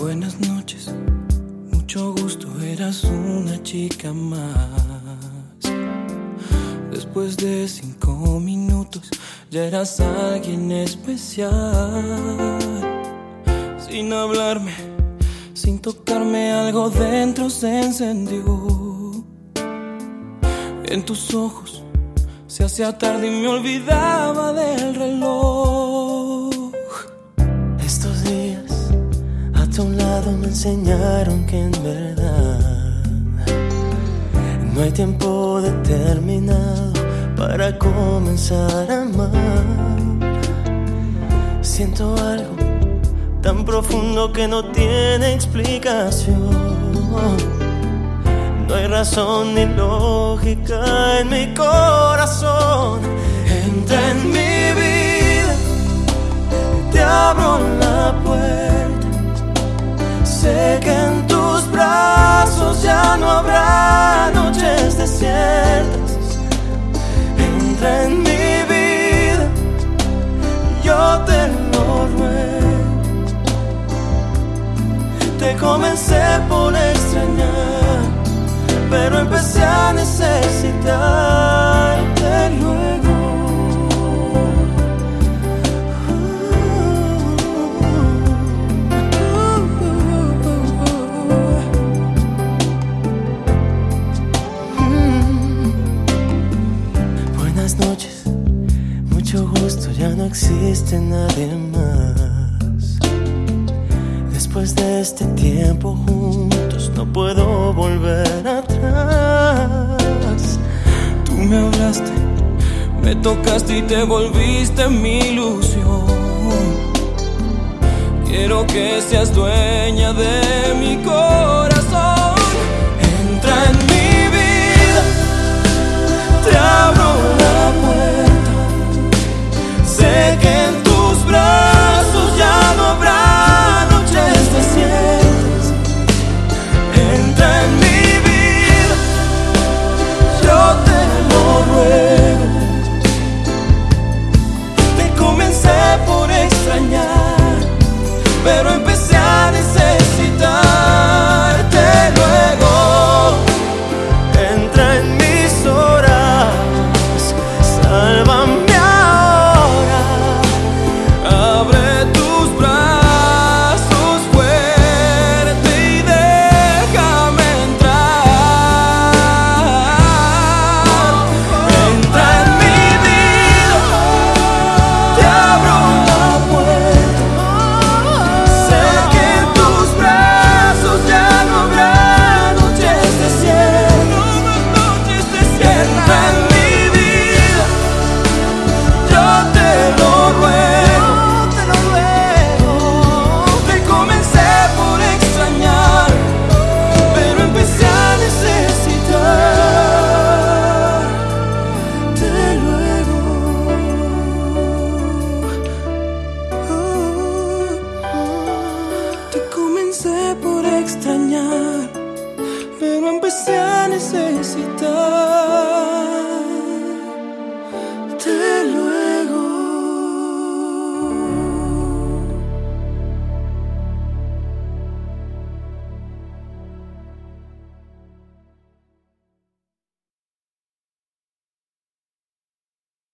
Buenas noches, mucho gusto, eras una chica más. Después de cinco minutos, ya eras alguien especial. Sin hablarme, sin tocarme, algo dentro se encendió. En tus ojos se hacía tarde y me olvidaba del reloj. Me enseñaron que en verdad no hay tiempo determinado para comenzar a amar. Siento algo tan profundo que no tiene explicación. No hay razón ni lógica en mi corazón. Desiertas. Entra en mi vida, yo te lo ruego. Te comencé por extrañar pero empecé a necesitarte luego. Ya no existe nadie más. Después de este tiempo juntos, no puedo volver atrás. Tú me hablaste, me tocaste y te volviste mi ilusión. Quiero que seas dueña de mi corazón. por extrañar, pero empecé a necesitar.